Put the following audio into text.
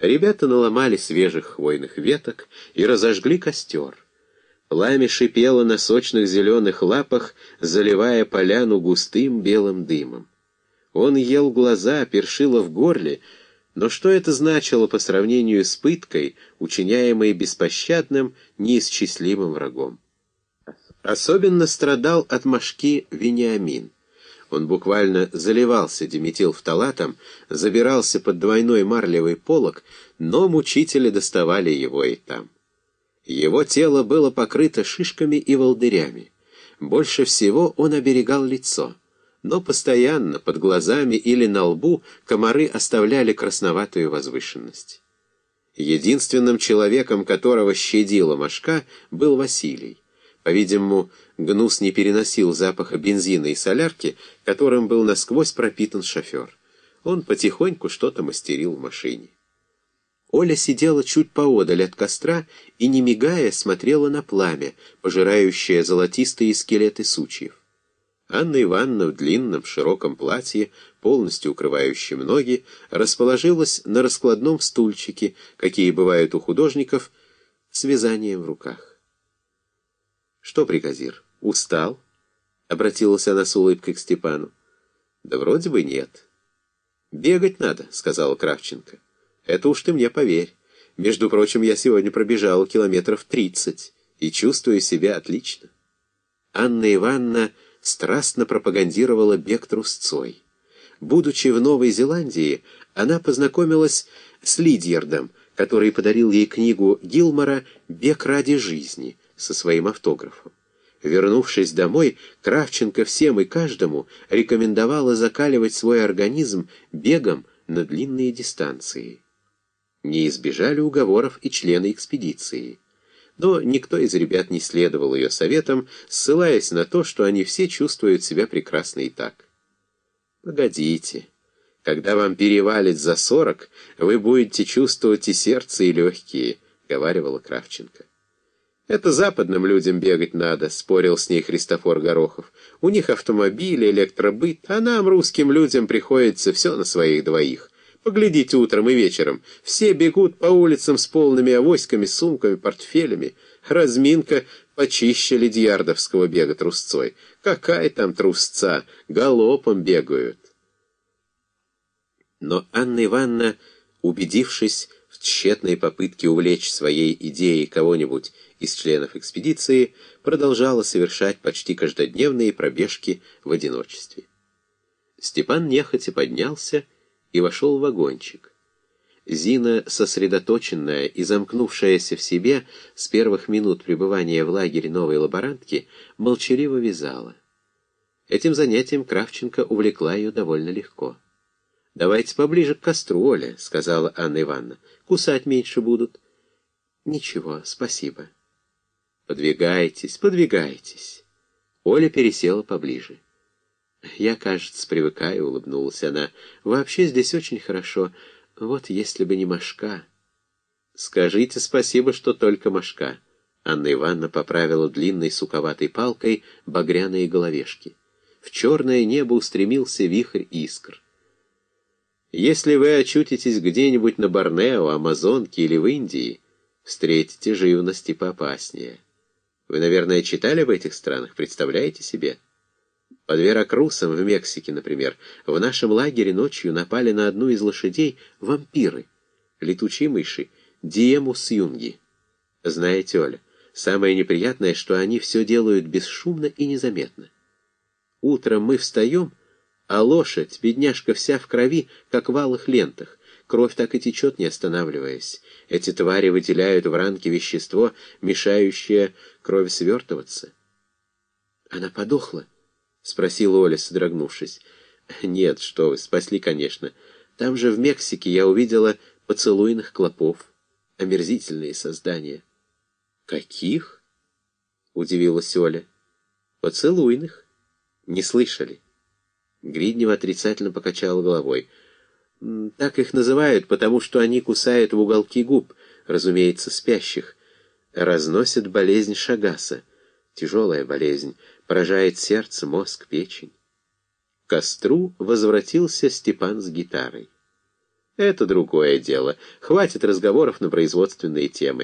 Ребята наломали свежих хвойных веток и разожгли костер. Пламя шипело на сочных зеленых лапах, заливая поляну густым белым дымом. Он ел глаза, першило в горле, но что это значило по сравнению с пыткой, учиняемой беспощадным, неисчислимым врагом? Особенно страдал от мошки Вениамин. Он буквально заливался диметилфталатом, забирался под двойной марлевый полог, но мучители доставали его и там. Его тело было покрыто шишками и волдырями. Больше всего он оберегал лицо, но постоянно под глазами или на лбу комары оставляли красноватую возвышенность. Единственным человеком, которого щадила мошка, был Василий. По-видимому, Гнус не переносил запаха бензина и солярки, которым был насквозь пропитан шофер. Он потихоньку что-то мастерил в машине. Оля сидела чуть поодаль от костра и, не мигая, смотрела на пламя, пожирающее золотистые скелеты сучьев. Анна Ивановна в длинном широком платье, полностью укрывающем ноги, расположилась на раскладном стульчике, какие бывают у художников, с вязанием в руках. «Что, приказир, устал?» — обратилась она с улыбкой к Степану. «Да вроде бы нет». «Бегать надо», — сказала Кравченко. «Это уж ты мне поверь. Между прочим, я сегодня пробежала километров тридцать и чувствую себя отлично». Анна Ивановна страстно пропагандировала бег трусцой. Будучи в Новой Зеландии, она познакомилась с Лидьердом, который подарил ей книгу Гилмора «Бег ради жизни», со своим автографом. Вернувшись домой, Кравченко всем и каждому рекомендовала закаливать свой организм бегом на длинные дистанции. Не избежали уговоров и члены экспедиции. Но никто из ребят не следовал ее советам, ссылаясь на то, что они все чувствуют себя прекрасно и так. «Погодите, когда вам перевалит за сорок, вы будете чувствовать и сердце, и легкие», — говаривала Кравченко. «Это западным людям бегать надо», — спорил с ней Христофор Горохов. «У них автомобили, электробыт, а нам, русским людям, приходится все на своих двоих. Поглядите утром и вечером. Все бегут по улицам с полными авоськами, сумками, портфелями. Разминка почище ледьярдовского бега трусцой. Какая там трусца? Галопом бегают». Но Анна Ивановна, убедившись в тщетной попытке увлечь своей идеей кого-нибудь из членов экспедиции продолжала совершать почти каждодневные пробежки в одиночестве. Степан нехотя поднялся и вошел в вагончик. Зина, сосредоточенная и замкнувшаяся в себе с первых минут пребывания в лагере новой лаборантки, молчаливо вязала. Этим занятием Кравченко увлекла ее довольно легко. «Давайте поближе к костру, Оля», — сказала Анна Ивановна. «Кусать меньше будут». «Ничего, спасибо». «Подвигайтесь, подвигайтесь». Оля пересела поближе. «Я, кажется, привыкаю», — улыбнулась она. «Вообще здесь очень хорошо. Вот если бы не Машка». «Скажите спасибо, что только Машка». Анна Ивановна поправила длинной суковатой палкой багряные головешки. В черное небо устремился вихрь искр. «Если вы очутитесь где-нибудь на Борнео, Амазонке или в Индии, встретите живности поопаснее». Вы, наверное, читали об этих странах, представляете себе? Под Веракрусом в Мексике, например, в нашем лагере ночью напали на одну из лошадей вампиры, летучие мыши, диемус юнги. Знаете, Оля, самое неприятное, что они все делают бесшумно и незаметно. Утром мы встаем, а лошадь, бедняжка вся в крови, как в алых лентах. Кровь так и течет, не останавливаясь. Эти твари выделяют в ранке вещество, мешающее крови свертываться. «Она подохла?» — спросила Оля, содрогнувшись. «Нет, что вы, спасли, конечно. Там же в Мексике я увидела поцелуйных клопов. Омерзительные создания». «Каких?» — удивилась Оля. «Поцелуйных. Не слышали?» Гриднева отрицательно покачала головой. Так их называют, потому что они кусают в уголки губ, разумеется, спящих. Разносят болезнь Шагаса. Тяжелая болезнь, поражает сердце, мозг, печень. К костру возвратился Степан с гитарой. Это другое дело. Хватит разговоров на производственные темы.